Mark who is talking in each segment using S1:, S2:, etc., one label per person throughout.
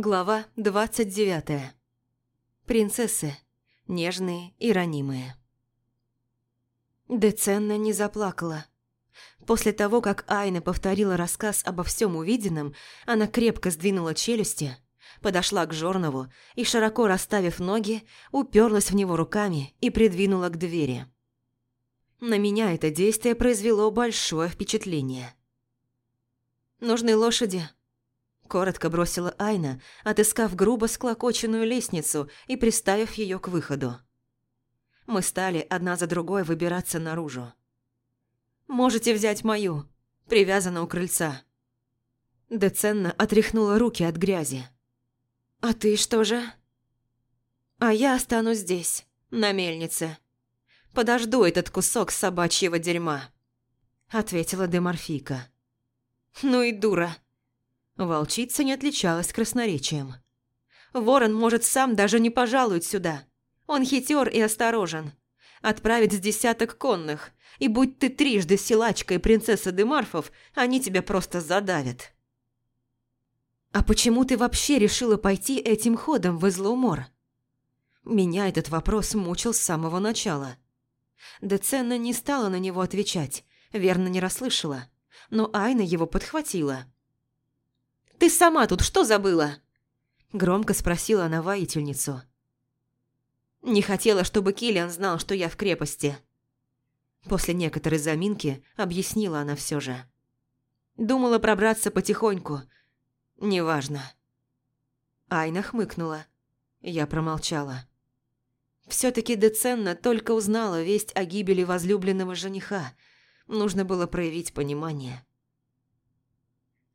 S1: Глава 29. Принцессы. Нежные и ранимые. Деценна не заплакала. После того, как Айна повторила рассказ обо всем увиденном, она крепко сдвинула челюсти, подошла к Жорнову и, широко расставив ноги, уперлась в него руками и придвинула к двери. На меня это действие произвело большое впечатление. «Нужны лошади», Коротко бросила Айна, отыскав грубо склокоченную лестницу и приставив ее к выходу. Мы стали одна за другой выбираться наружу. «Можете взять мою», привязана у крыльца. Деценна отряхнула руки от грязи. «А ты что же?» «А я останусь здесь, на мельнице. Подожду этот кусок собачьего дерьма», — ответила Деморфика. «Ну и дура», Волчица не отличалась красноречием. Ворон может сам даже не пожалует сюда. Он хитер и осторожен. Отправить с десяток конных, и будь ты трижды силачка и принцесса Демарфов, они тебя просто задавят. «А почему ты вообще решила пойти этим ходом в Излоумор?» Меня этот вопрос мучил с самого начала. Деценна не стала на него отвечать, верно не расслышала, но Айна его подхватила – ты сама тут что забыла?» Громко спросила она воительницу. «Не хотела, чтобы Киллиан знал, что я в крепости». После некоторой заминки объяснила она все же. «Думала пробраться потихоньку. Неважно». Айна хмыкнула. Я промолчала. Все-таки Деценна только узнала весть о гибели возлюбленного жениха. Нужно было проявить понимание.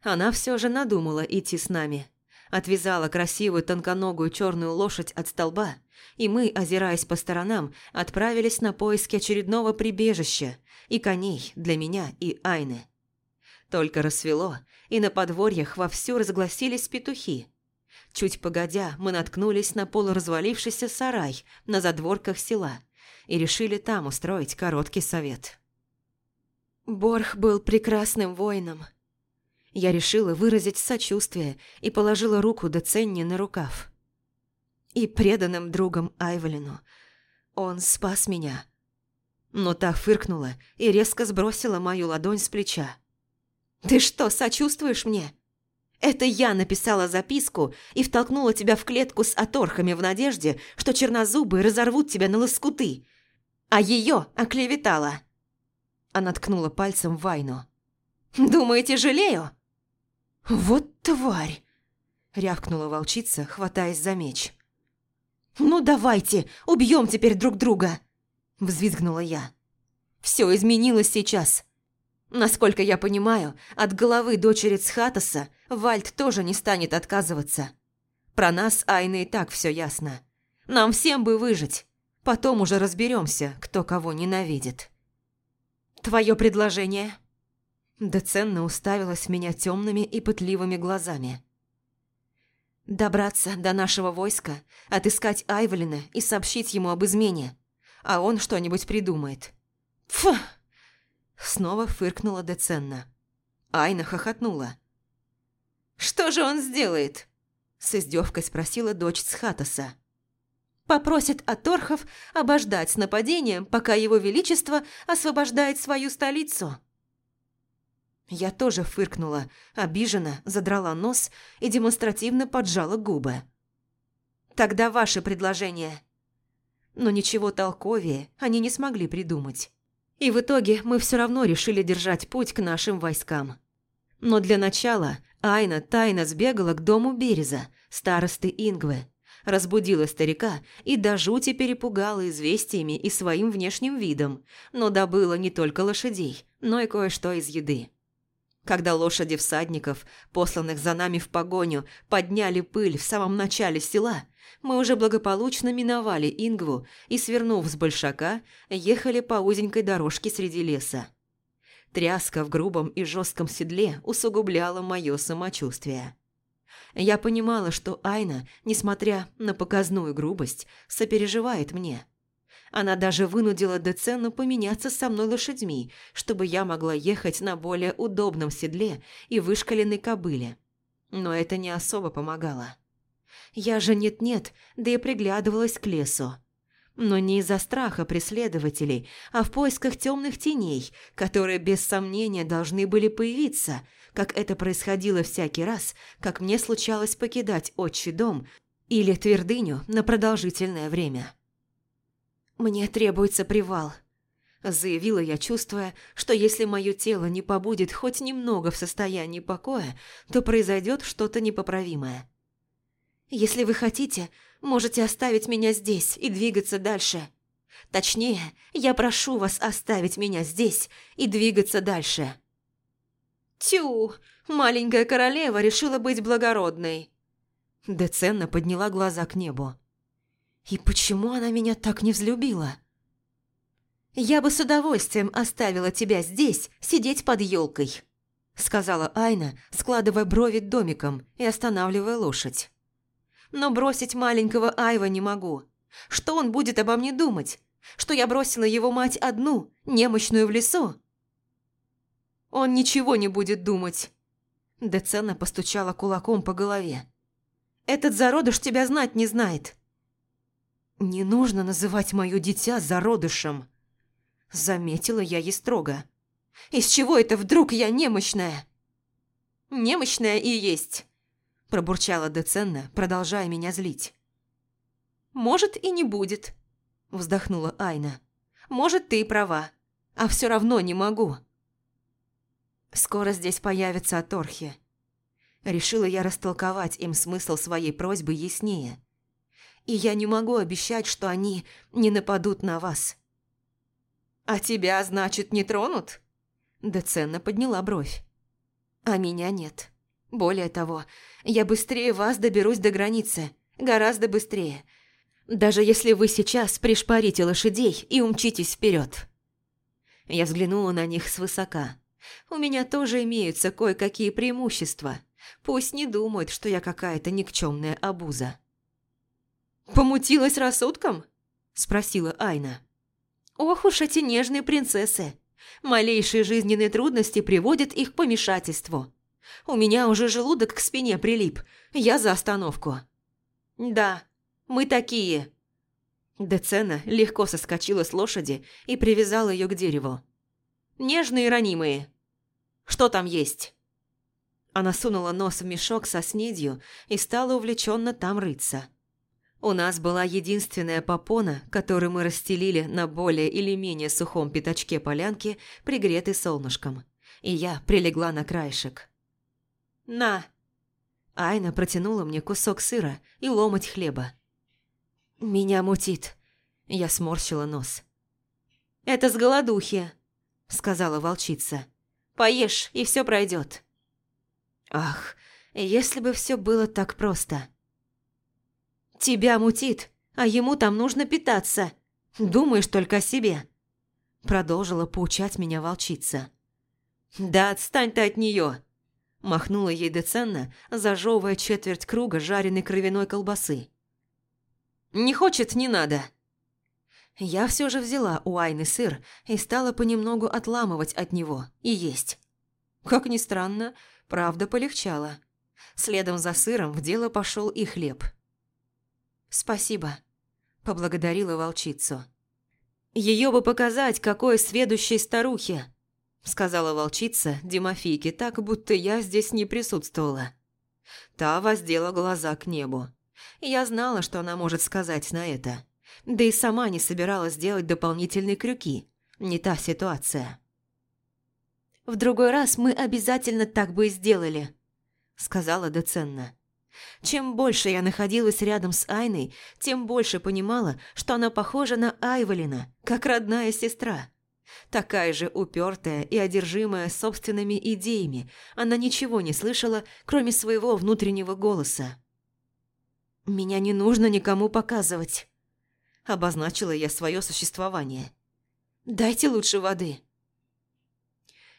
S1: Она все же надумала идти с нами. Отвязала красивую тонконогую черную лошадь от столба, и мы, озираясь по сторонам, отправились на поиски очередного прибежища и коней для меня и Айны. Только рассвело, и на подворьях вовсю разгласились петухи. Чуть погодя, мы наткнулись на полуразвалившийся сарай на задворках села и решили там устроить короткий совет. Борх был прекрасным воином, я решила выразить сочувствие и положила руку Деценни на рукав. И преданным другом Айвелину. Он спас меня. Но та фыркнула и резко сбросила мою ладонь с плеча. «Ты что, сочувствуешь мне? Это я написала записку и втолкнула тебя в клетку с оторхами в надежде, что чернозубы разорвут тебя на лоскуты. А ее оклеветала». Она ткнула пальцем в Вайну. «Думаете, жалею?» «Вот тварь!» – рявкнула волчица, хватаясь за меч. «Ну давайте, убьем теперь друг друга!» – взвизгнула я. «Все изменилось сейчас. Насколько я понимаю, от головы дочери Цхатаса Вальд тоже не станет отказываться. Про нас, Айна, и так все ясно. Нам всем бы выжить. Потом уже разберемся, кто кого ненавидит». «Твое предложение?» Деценна уставилась в меня темными и пытливыми глазами. «Добраться до нашего войска, отыскать Айвелина и сообщить ему об измене, а он что-нибудь придумает». «Фу!» Снова фыркнула Деценна. Айна хохотнула. «Что же он сделает?» С издевкой спросила дочь Схатаса. «Попросит Аторхов обождать с нападением, пока его величество освобождает свою столицу». Я тоже фыркнула, обиженно задрала нос и демонстративно поджала губы. «Тогда ваше предложение». Но ничего толковее они не смогли придумать. И в итоге мы все равно решили держать путь к нашим войскам. Но для начала Айна тайно сбегала к дому Береза, старосты Ингвы, разбудила старика и до жути перепугала известиями и своим внешним видом, но добыла не только лошадей, но и кое-что из еды. Когда лошади всадников, посланных за нами в погоню, подняли пыль в самом начале села, мы уже благополучно миновали Ингву и, свернув с большака, ехали по узенькой дорожке среди леса. Тряска в грубом и жестком седле усугубляла мое самочувствие. Я понимала, что Айна, несмотря на показную грубость, сопереживает мне – она даже вынудила Децену поменяться со мной лошадьми, чтобы я могла ехать на более удобном седле и вышкаленной кобыле. Но это не особо помогало. Я же нет-нет, да и приглядывалась к лесу. Но не из-за страха преследователей, а в поисках темных теней, которые без сомнения должны были появиться, как это происходило всякий раз, как мне случалось покидать отчий дом или твердыню на продолжительное время. «Мне требуется привал», – заявила я, чувствуя, что если мое тело не побудет хоть немного в состоянии покоя, то произойдет что-то непоправимое. «Если вы хотите, можете оставить меня здесь и двигаться дальше. Точнее, я прошу вас оставить меня здесь и двигаться дальше». «Тю, маленькая королева решила быть благородной». Деценна подняла глаза к небу. «И почему она меня так не взлюбила?» «Я бы с удовольствием оставила тебя здесь, сидеть под елкой», сказала Айна, складывая брови домиком и останавливая лошадь. «Но бросить маленького Айва не могу. Что он будет обо мне думать? Что я бросила его мать одну, немощную в лесу?» «Он ничего не будет думать», Децена постучала кулаком по голове. «Этот зародыш тебя знать не знает». «Не нужно называть мое дитя зародышем», Заметила я ей строго. «Из чего это вдруг я немощная?» «Немощная и есть», – пробурчала Деценна, продолжая меня злить. «Может, и не будет», – вздохнула Айна. «Может, ты и права, а все равно не могу». «Скоро здесь появятся Аторхи». Решила я растолковать им смысл своей просьбы яснее. «И я не могу обещать, что они не нападут на вас». «А тебя, значит, не тронут?» Деценна подняла бровь. «А меня нет. Более того, я быстрее вас доберусь до границы. Гораздо быстрее. Даже если вы сейчас пришпорите лошадей и умчитесь вперед. Я взглянула на них свысока. У меня тоже имеются кое-какие преимущества. Пусть не думают, что я какая-то никчемная обуза. «Помутилась рассудком?» – спросила Айна. Ох уж эти нежные принцессы. Малейшие жизненные трудности приводят их к помешательству. У меня уже желудок к спине прилип. Я за остановку. Да, мы такие. Децена легко соскочила с лошади и привязала ее к дереву. Нежные ранимые. Что там есть? Она сунула нос в мешок со снедью и стала увлеченно там рыться. У нас была единственная попона, которую мы расстелили на более или менее сухом пятачке полянки, пригретой солнышком. И я прилегла на краешек. «На!» Айна протянула мне кусок сыра и ломоть хлеба. «Меня мутит», – я сморщила нос. «Это с голодухи», – сказала волчица. «Поешь, и все пройдет». Ах, если бы все было так просто. Тебя мутит, а ему там нужно питаться. Думаешь только о себе. Продолжила поучать меня волчица. Да отстань ты от нее. Махнула ей Деценна, зажевывая четверть круга жареной кровяной колбасы. «Не хочет, не надо». Я все же взяла у Айны сыр и стала понемногу отламывать от него и есть. Как ни странно, правда полегчало. Следом за сыром в дело пошел и хлеб. «Спасибо», – поблагодарила волчицу. «Ее бы показать, какой сведущей старухе», – сказала волчица Димофийке так, будто я здесь не присутствовала. Та воздела глаза к небу. Я знала, что она может сказать на это. Да и сама не собиралась делать дополнительные крюки. Не та ситуация. «В другой раз мы обязательно так бы и сделали», – сказала Деценна. Чем больше я находилась рядом с Айной, тем больше понимала, что она похожа на Айволина, как родная сестра. Такая же упертая и одержимая собственными идеями, она ничего не слышала, кроме своего внутреннего голоса. «Меня не нужно никому показывать», – обозначила я свое существование. «Дайте лучше воды».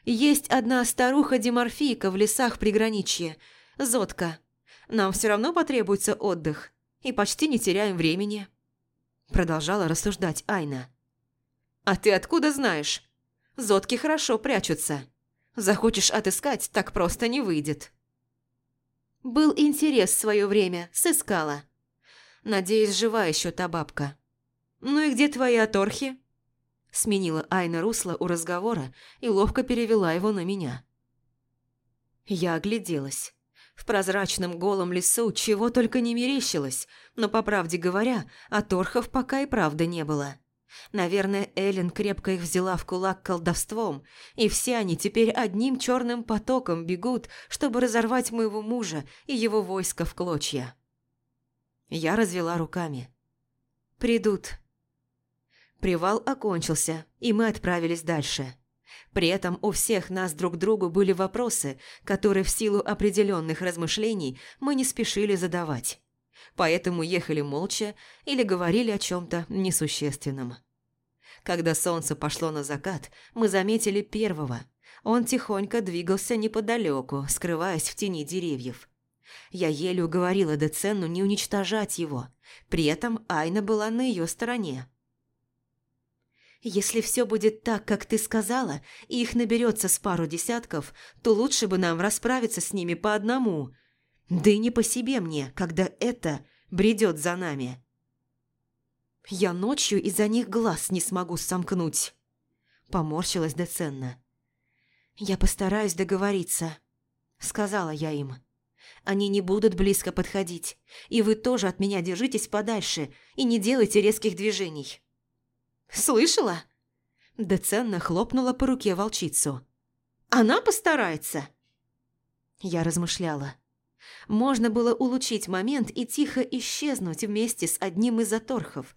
S1: Есть одна старуха-деморфийка в лесах приграничья, Зодка – нам все равно потребуется отдых, и почти не теряем времени», – продолжала рассуждать Айна. «А ты откуда знаешь? Зодки хорошо прячутся. Захочешь отыскать, так просто не выйдет». Был интерес в свое время, сыскала. Надеюсь, жива еще та бабка. Ну и где твои оторхи? Сменила Айна русло у разговора и ловко перевела его на меня. Я огляделась. В прозрачном голом лесу чего только не мерещилось, но, по правде говоря, оторхов пока и правда не было. Наверное, Эллен крепко их взяла в кулак колдовством, и все они теперь одним черным потоком бегут, чтобы разорвать моего мужа и его войско в клочья. Я развела руками. «Придут». Привал окончился, и мы отправились дальше. При этом у всех нас друг другу были вопросы, которые в силу определенных размышлений мы не спешили задавать. Поэтому ехали молча или говорили о чем-то несущественном. Когда солнце пошло на закат, мы заметили первого. Он тихонько двигался неподалеку, скрываясь в тени деревьев. Я еле уговорила Деценну не уничтожать его. При этом Айна была на ее стороне. «Если все будет так, как ты сказала, и их наберется с пару десятков, то лучше бы нам расправиться с ними по одному. Да и не по себе мне, когда это бредет за нами». Я ночью из-за них глаз не смогу сомкнуть. Поморщилась Деценна. Я постараюсь договориться, сказала я им. Они не будут близко подходить, и вы тоже от меня держитесь подальше и не делайте резких движений. Слышала? Деценна хлопнула по руке волчицу. Она постарается. Я размышляла. Можно было улучшить момент и тихо исчезнуть вместе с одним из заторхов,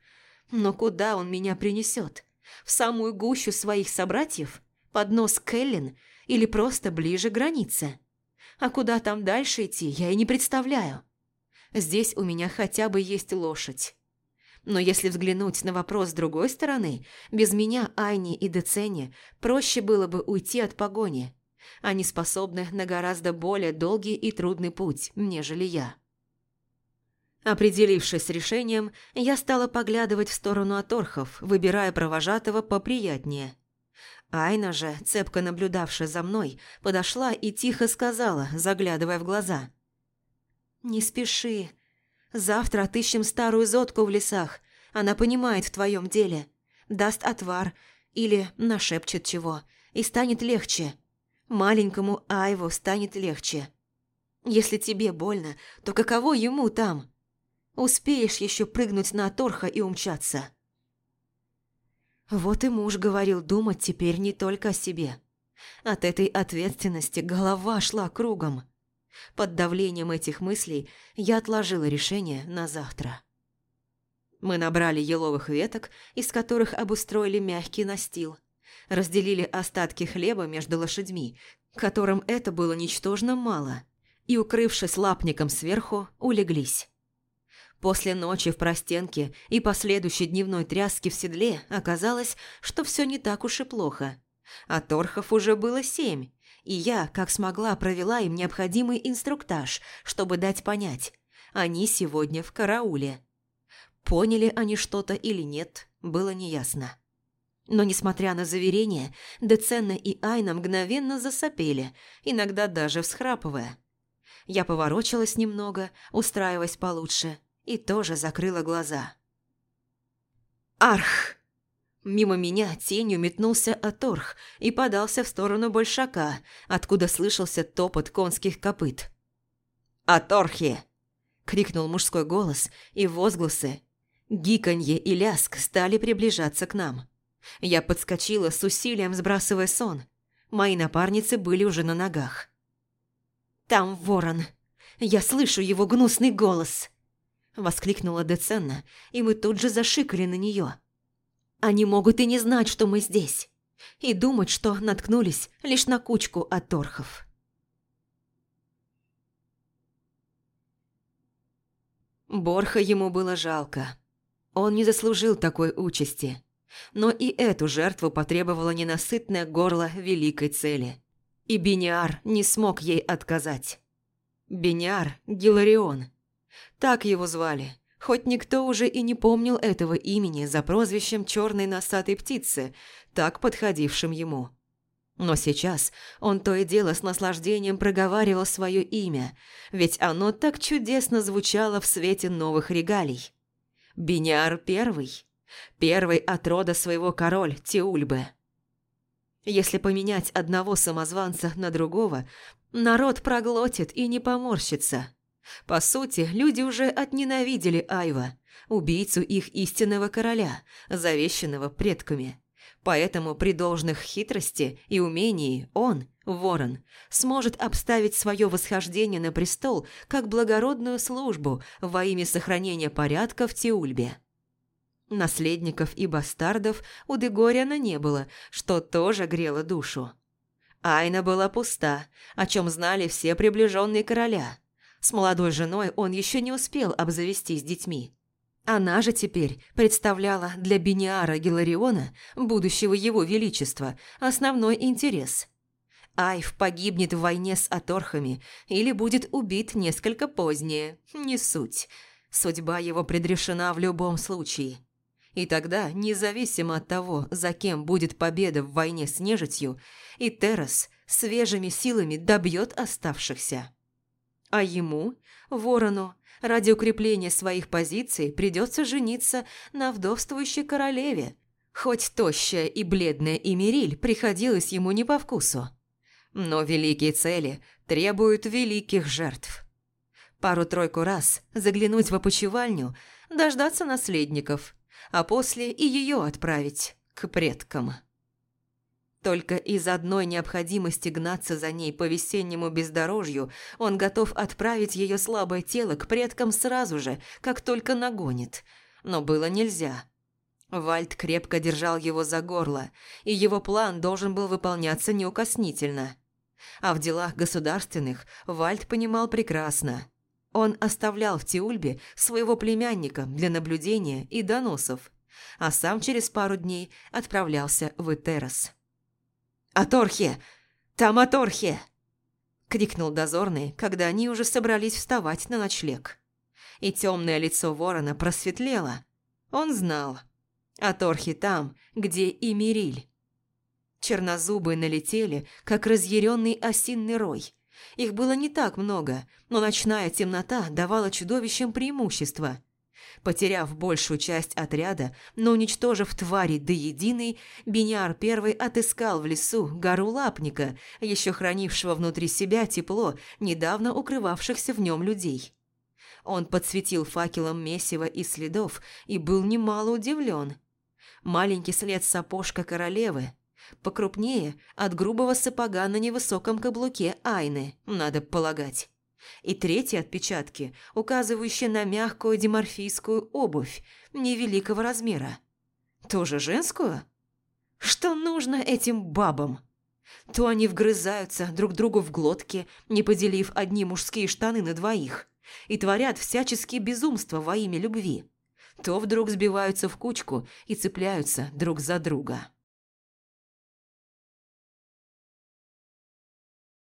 S1: но куда он меня принесет? В самую гущу своих собратьев? Под нос Кэллин? Или просто ближе к границе? А куда там дальше идти, я и не представляю. Здесь у меня хотя бы есть лошадь. Но если взглянуть на вопрос с другой стороны, без меня, Айни и Децене проще было бы уйти от погони. Они способны на гораздо более долгий и трудный путь, нежели я. Определившись с решением, я стала поглядывать в сторону оторхов, выбирая провожатого поприятнее. Айна же, цепко наблюдавшая за мной, подошла и тихо сказала, заглядывая в глаза. «Не спеши. Завтра отыщем старую зодку в лесах. Она понимает в твоем деле. Даст отвар или нашепчет чего, и станет легче. Маленькому Айву станет легче. Если тебе больно, то каково ему там?» Успеешь еще прыгнуть на торха и умчаться. Вот и муж говорил думать теперь не только о себе. От этой ответственности голова шла кругом. Под давлением этих мыслей я отложила решение на завтра. Мы набрали еловых веток, из которых обустроили мягкий настил. Разделили остатки хлеба между лошадьми, которым это было ничтожно мало, и, укрывшись лапником сверху, улеглись. После ночи в простенке и последующей дневной тряски в седле оказалось, что все не так уж и плохо. А торхов уже было семь, и я, как смогла, провела им необходимый инструктаж, чтобы дать понять. Они сегодня в карауле. Поняли они что-то или нет, было неясно. Но, несмотря на заверения, Деценна и Айна мгновенно засопели, иногда даже всхрапывая. Я поворочилась немного, устраиваясь получше, и тоже закрыла глаза. «Арх!» Мимо меня тенью метнулся Аторх и подался в сторону Большака, откуда слышался топот конских копыт. «Аторхи!» – крикнул мужской голос, и возгласы, гиканье и ляск стали приближаться к нам. Я подскочила с усилием, сбрасывая сон. Мои напарницы были уже на ногах. «Там ворон! Я слышу его гнусный голос!» Воскликнула Деценна, и мы тут же зашикали на нее. Они могут и не знать, что мы здесь. И думать, что наткнулись лишь на кучку оторхов. Борха ему было жалко. Он не заслужил такой участи. Но и эту жертву потребовало ненасытное горло великой цели. И Бениар не смог ей отказать. Бениар Гиларион – так его звали, хоть никто уже и не помнил этого имени за прозвищем черной носатой птицы, так подходившим ему. Но сейчас он то и дело с наслаждением проговаривал свое имя, ведь оно так чудесно звучало в свете новых регалий. Бениар Первый, первый от рода своего король Тиульбы. Если поменять одного самозванца на другого, народ проглотит и не поморщится. По сути, люди уже отненавидели Айва, убийцу их истинного короля, завещанного предками. Поэтому при должных хитрости и умении он, ворон, сможет обставить свое восхождение на престол как благородную службу во имя сохранения порядка в Тиульбе. Наследников и бастардов у Дегориана не было, что тоже грело душу. Айна была пуста, о чем знали все приближенные короля. С молодой женой он еще не успел обзавестись детьми. Она же теперь представляла для Бениара Гилариона, будущего его величества, основной интерес. Айв погибнет в войне с Аторхами или будет убит несколько позднее, не суть. Судьба его предрешена в любом случае. И тогда, независимо от того, за кем будет победа в войне с нежитью, и Террас свежими силами добьет оставшихся. А ему, ворону, Ради укрепления своих позиций придется жениться на вдовствующей королеве, хоть тощая и бледная Эмириль приходилась ему не по вкусу. Но великие цели требуют великих жертв. Пару-тройку раз заглянуть в опочивальню, дождаться наследников, а после и ее отправить к предкам. Только из одной необходимости гнаться за ней по весеннему бездорожью он готов отправить ее слабое тело к предкам сразу же, как только нагонит. Но было нельзя. Вальд крепко держал его за горло, и его план должен был выполняться неукоснительно. А в делах государственных Вальд понимал прекрасно. Он оставлял в Тиульбе своего племянника для наблюдения и доносов, а сам через пару дней отправлялся в Этерос. «Аторхе! Там Аторхе!» – крикнул дозорный, когда они уже собрались вставать на ночлег. И темное лицо ворона просветлело. Он знал. Аторхи там, где и Мириль. Чернозубые налетели, как разъяренный осинный рой. Их было не так много, но ночная темнота давала чудовищам преимущество. Потеряв большую часть отряда, но уничтожив твари до единой, Бениар первый отыскал в лесу гору лапника, еще хранившего внутри себя тепло, недавно укрывавшихся в нем людей. Он подсветил факелом месива и следов и был немало удивлен. Маленький след сапожка королевы, покрупнее от грубого сапога на невысоком каблуке Айны, надо полагать и третьи отпечатки, указывающие на мягкую диморфийскую обувь невеликого размера. Тоже женскую? Что нужно этим бабам? То они вгрызаются друг другу в глотки, не поделив одни мужские штаны на двоих, и творят всяческие безумства во имя любви, то вдруг сбиваются в кучку и цепляются друг за друга.